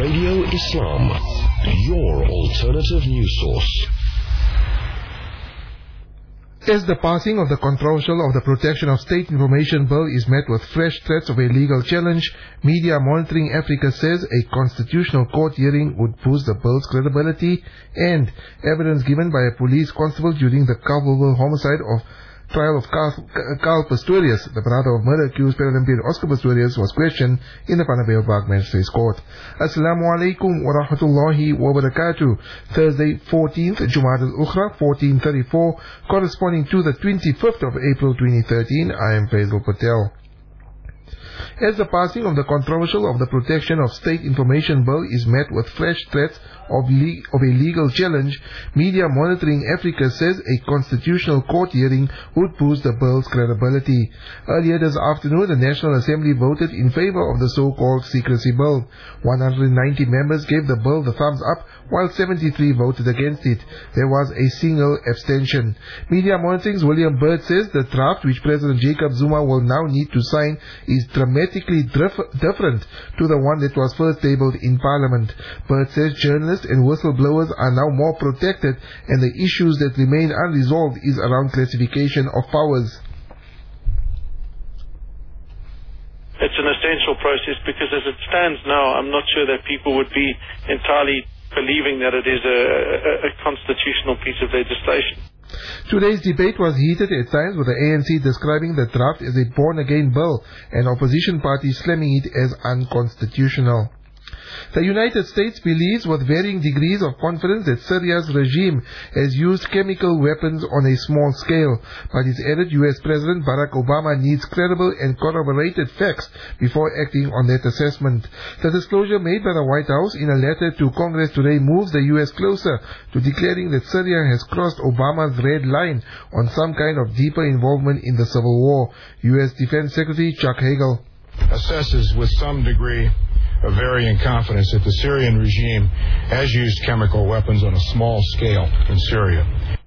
Radio Islam, your alternative news source. As the passing of the controversial of the Protection of State Information Bill is met with fresh threats of a legal challenge, Media Monitoring Africa says a constitutional court hearing would boost the bill's credibility and evidence given by a police constable during the culpable homicide of trial of Carl, Pistorius, the brother of murder-accused Paralympian Oscar Pistorius, was questioned in the Vanderbijl Park Magistrates Court. Assalamu alaikum wa rahmatullahi wa barakatuh. Thursday, 14th Jumad al-Ukhra, 1434, corresponding to the 25th of April 2013. I am Faisal Patel. As the passing of the controversial of the Protection of State Information Bill is met with fresh threats of, le- of a legal challenge, Media Monitoring Africa says a constitutional court hearing would boost the bill's credibility. Earlier this afternoon, the National Assembly voted in favor of the so-called secrecy bill. 190 members gave the bill the thumbs up, while 73 voted against it. There was a single abstention. Media Monitoring's William Bird says the draft which President Jacob Zuma will now need to sign is dramatically drif- different to the one that was first tabled in Parliament. Bird says journalists and whistleblowers are now more protected and the issues that remain unresolved is around classification of powers. It's an essential process because as it stands now, I'm not sure that people would be entirely believing that it is a, a, a constitutional piece of legislation. Today's debate was heated at times with the ANC describing the draft as a born-again bill and opposition parties slamming it as unconstitutional. The United States believes with varying degrees of confidence that Syria's regime has used chemical weapons on a small scale, but its added US President Barack Obama needs credible and corroborated facts before acting on that assessment. The disclosure made by the White House in a letter to Congress today moves the US closer to declaring that Syria has crossed Obama's red line on some kind of deeper involvement in the civil war. US Defense Secretary Chuck Hagel assesses with some degree of varying confidence that the Syrian regime has used chemical weapons on a small scale in Syria.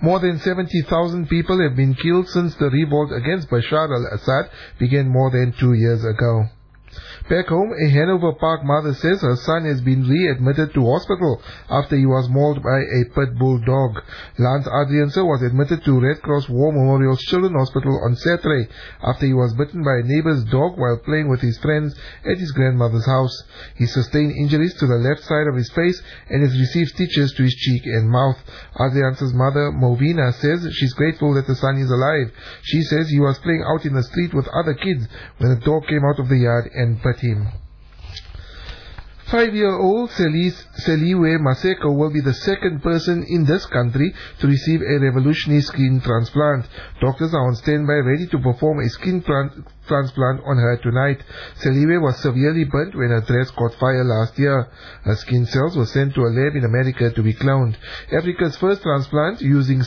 More than 70,000 people have been killed since the revolt against Bashar al-Assad began more than two years ago. Back home, a Hanover Park mother says her son has been readmitted to hospital after he was mauled by a pit bull dog. Lance Adrianse was admitted to Red Cross War Memorial Children's Hospital on Saturday after he was bitten by a neighbor's dog while playing with his friends at his grandmother's house. He sustained injuries to the left side of his face and has received stitches to his cheek and mouth. Adrianse's mother, Movina, says she's grateful that the son is alive. She says he was playing out in the street with other kids when the dog came out of the yard and bit him. Five-year-old Seliwe Maseko will be the second person in this country to receive a revolutionary skin transplant. Doctors are on standby ready to perform a skin transplant on her tonight. Seliwe was severely burnt when her dress caught fire last year. Her skin cells were sent to a lab in America to be cloned. Africa's first transplant using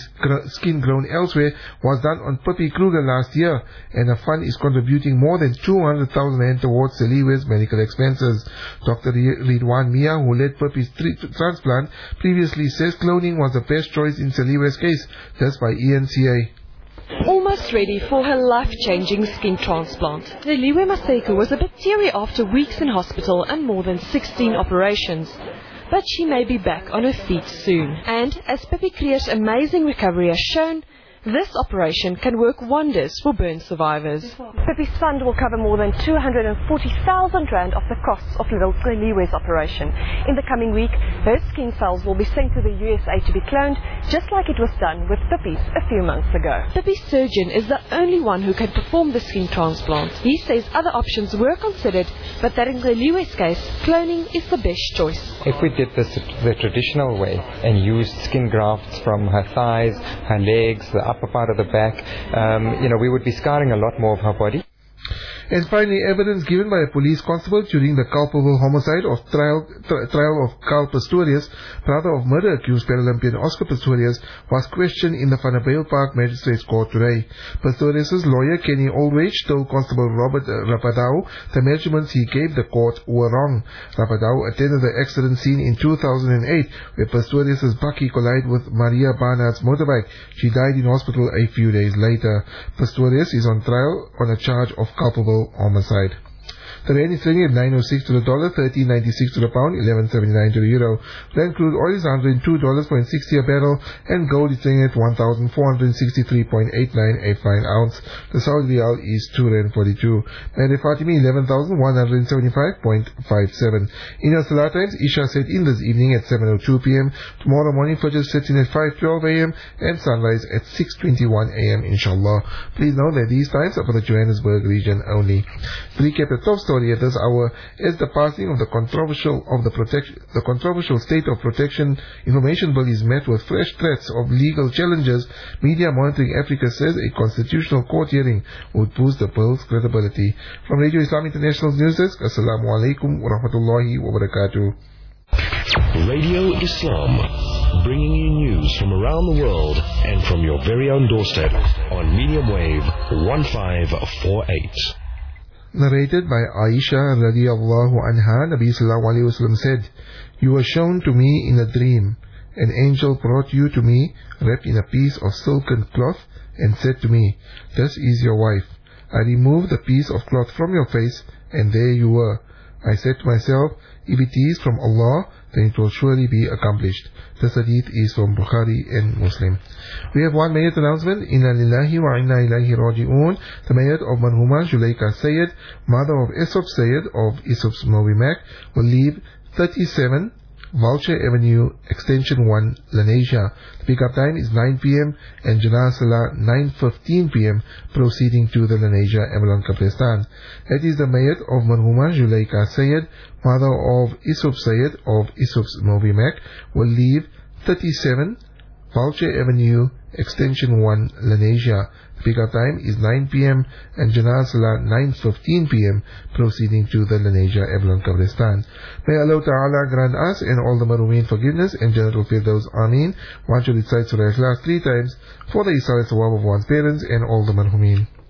skin grown elsewhere was done on Pippi Kruger last year, and the fund is contributing more than 200,000 rand towards Seliwe's medical expenses. Dr. Ridwan Mia, who led Pippi's transplant, previously says cloning was the best choice in Seliwe's case, thus by ENCA. Ready for her life-changing skin transplant. Neliwe Maseko was a bit teary after weeks in hospital and more than 16 operations. But she may be back on her feet soon. And as Pippi Kruger's amazing recovery has shown, this operation can work wonders for burn survivors. Pippi's fund will cover more than 240,000 rand of the costs of little Liwe's operation. In the coming week, her skin cells will be sent to the USA to be cloned, just like it was done with Pippi's a few months ago. Pippi's surgeon is the only one who can perform the skin transplant. He says other options were considered, but that in Liwe's case, cloning is the best choice. If we did this the traditional way and used skin grafts from her thighs, her legs, the upper part of the back, um, you know, we would be scarring a lot more of her body. And finally, evidence given by a police constable during the culpable homicide of trial, tri- trial of Carl Pistorius, brother of murder-accused Paralympian Oscar Pistorius, was questioned in the Vanderbijl Park Magistrates Court today. Pistorius' lawyer, Kenny Oldwage, told Constable Robert uh, Rapadau the measurements he gave the court were wrong. Rapadau attended the accident scene in 2008 where Pistorius' bakkie collided with Maria Barnard's motorbike. She died in hospital a few days later. Pistorius is on trial on a charge of culpable homicide. The rand is trading at 906 to the dollar, 1396 to the pound, 1179 to the euro. Brent crude oil is $102.60 a barrel, and gold is trading at 1,463.89 a fine ounce. The Saudi Riyal is 2 rand 42. Mehdi Fatimi 11,175.57. In our Salah times, Isha set in this evening at 7.02 p.m. Tomorrow morning, Fajr sets in at 5.12 a.m. and sunrise at 6.21 a.m. inshallah. Please note that these times are for the Johannesburg region only. Recap the top story hour is the passing of the controversial of the protection, the controversial state of protection information bill is met with fresh threats of legal challenges. Media Monitoring Africa says a constitutional court hearing would boost the bill's credibility. From Radio Islam International's news desk, Assalamu alaikum wa rahmatullahi wa barakatuh. Radio Islam, bringing you news from around the world and from your very own doorstep on medium wave 1548. Narrated by Aisha radiallahu anha, Nabi sallallahu alayhi wasallam said, You were shown to me in a dream. An angel brought you to me, wrapped in a piece of silken cloth, and said to me, This is your wife. I removed the piece of cloth from your face, and there you were. I said to myself, if it is from Allah, then it will surely be accomplished. This hadith is from Bukhari and Muslim. We have one mayat announcement. Inna lillahi wa inna ilahi raji'un. The mayat of Marhuma Zulaika Sayyid, mother of Isop Sayyid of Isop's Mobi Mac, will leave 37 Vulture Avenue, Extension 1, Lenasia. The pickup time is 9 p.m. and Janasala 9.15 p.m. proceeding to the Lenasia Avalon Kabristan. That is the Mayat of Marhuma Zulaika Sayyid, mother of Isuf Sayyid of Mobi Mac, will leave 37 Vulture Avenue, Extension 1, Lenasia. The pickup time is 9 p.m. and Janazah 9.15 p.m. proceeding to the Lenasia Avalon Kabristan. May Allah Ta'ala grant us and all the Marhumeen forgiveness and Jannah Firdaus Ameen. One should recite Surah Ikhlas three times for the Isal Sawab of one's parents and all the Marhumeen.